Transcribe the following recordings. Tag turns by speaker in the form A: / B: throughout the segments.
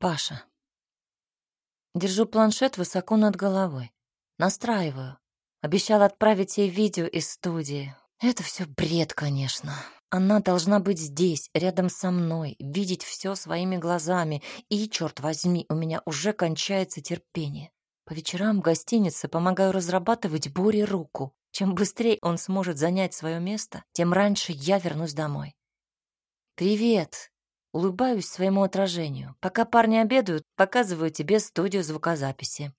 A: Паша. Держу планшет высоко над головой. Настраиваю. Обещала отправить ей видео из студии. Это все бред, конечно. Она должна быть здесь, рядом со мной, видеть все своими глазами. И, черт возьми, у меня уже кончается терпение. По вечерам в гостинице помогаю разрабатывать Боре руку. Чем быстрее он сможет занять свое место, тем раньше я вернусь домой. «Привет!» Улыбаюсь своему отражению. Пока парни обедают, показываю тебе студию звукозаписи.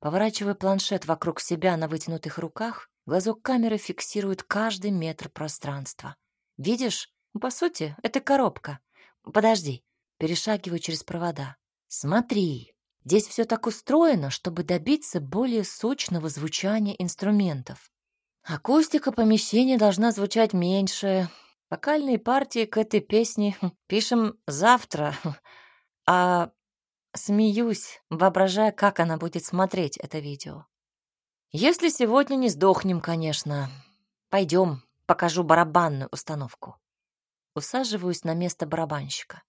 A: Поворачиваю планшет вокруг себя на вытянутых руках, глазок камеры фиксирует каждый метр пространства. Видишь? По сути, это коробка. Подожди. Перешагиваю через провода. Смотри. Здесь все так устроено, чтобы добиться более сочного звучания инструментов. Акустика помещения должна звучать меньше. Вокальные партии к этой песне пишем завтра. А смеюсь, воображая, как она будет смотреть это видео. Если сегодня не сдохнем, конечно. Пойдем, покажу барабанную установку. Усаживаюсь на место барабанщика.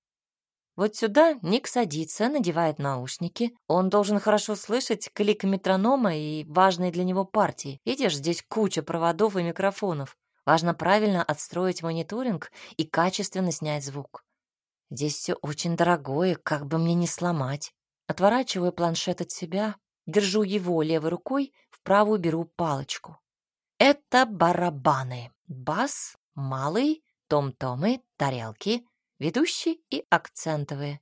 A: Вот сюда Ник садится, надевает наушники. Он должен хорошо слышать клик метронома и важные для него партии. Видишь, здесь куча проводов и микрофонов. Важно правильно отстроить мониторинг и качественно снять звук. Здесь все очень дорогое, как бы мне не сломать. Отворачиваю планшет от себя, держу его левой рукой, в правую беру палочку. Это барабаны. Бас, малый, том-томы, тарелки, ведущий и акцентовые.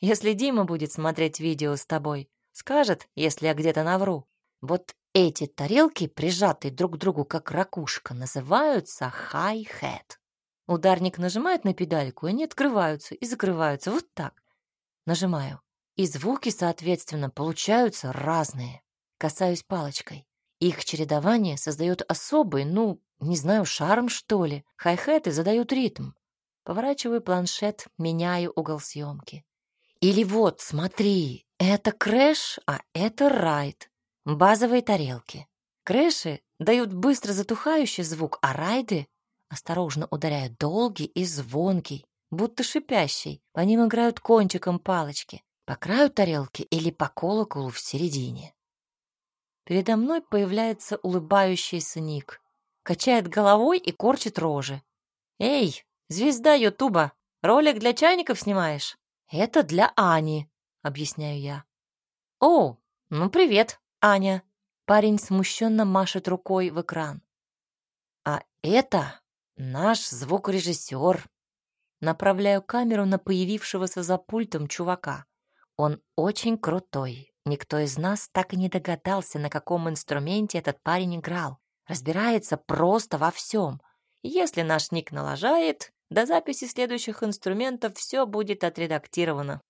A: Если Дима будет смотреть видео с тобой, скажет, если я где-то навру. Вот эти тарелки, прижатые друг к другу как ракушка, называются хай-хэт. Ударник нажимает на педальку, и они открываются и закрываются вот так. Нажимаю. И звуки, соответственно, получаются разные. Касаюсь палочкой. Их чередование создает особый, ну, не знаю, шарм, что ли. Хай-хэты задают ритм. Поворачиваю планшет, меняю угол съемки. Или вот, смотри, это crash, а это ride. Базовые тарелки. Crash и дают быстро затухающий звук, а ride ы осторожно ударяют долгий и звонкий, будто шипящий. По ним играют кончиком палочки, по краю тарелки или по колоколу в середине. Передо мной появляется улыбающийся Ник, качает головой и корчит рожи. «Эй, звезда Ютуба, ролик для чайников снимаешь?» «Это для Ани», — объясняю я. «О, ну привет, Аня». Парень смущенно машет рукой в экран. «А это наш звукорежиссер». Направляю камеру на появившегося за пультом чувака. Он очень крутой. Никто из нас так и не догадался, на каком инструменте этот парень играл. Разбирается просто во всем. Если наш ник налажает, до записи следующих инструментов все будет отредактировано.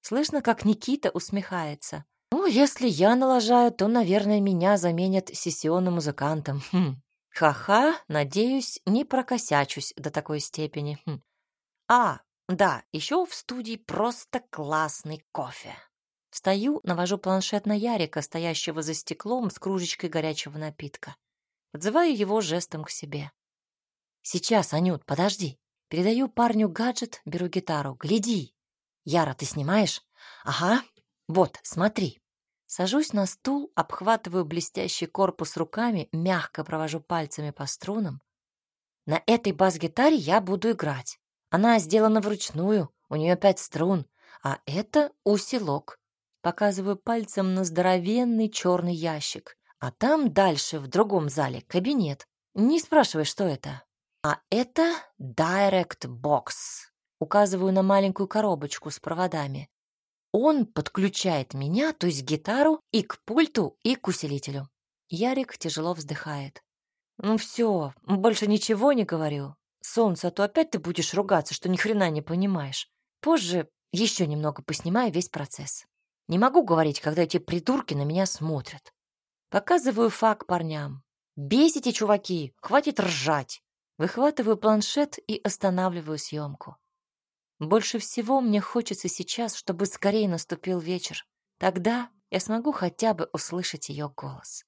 A: Слышно, как Никита усмехается. Если я налажаю, то, наверное, меня заменят сессионным музыкантом. Хм. Ха-ха, надеюсь, не прокосячусь до такой степени. Хм. А, да, еще в студии просто классный кофе. Встаю, навожу планшет на Ярика, стоящего за стеклом с кружечкой горячего напитка. Подзываю его жестом к себе. «Сейчас, Анют, подожди». Передаю парню гаджет, беру гитару. «Гляди». «Яра, ты снимаешь?» «Ага. Вот, смотри». Сажусь на стул, обхватываю блестящий корпус руками, мягко провожу пальцами по струнам. На этой бас-гитаре я буду играть. Она сделана вручную, у нее пять струн, а это усилок. Показываю пальцем на здоровенный черный ящик. А там дальше, в другом зале, кабинет. Не спрашивай, что это. А это Direct Box. Указываю на маленькую коробочку с проводами он подключает меня, то есть гитару, и к пульту, и к усилителю. Ярик тяжело вздыхает. «Ну все, больше ничего не говорю. Солнце, а то опять ты будешь ругаться, что ни хрена не понимаешь. Позже еще немного поснимаю весь процесс. Не могу говорить, когда эти придурки на меня смотрят. Показываю фак парням. Бесите, чуваки, хватит ржать. Выхватываю планшет и останавливаю съемку. Больше всего мне хочется сейчас, чтобы скорее наступил вечер. Тогда я смогу хотя бы услышать ее голос.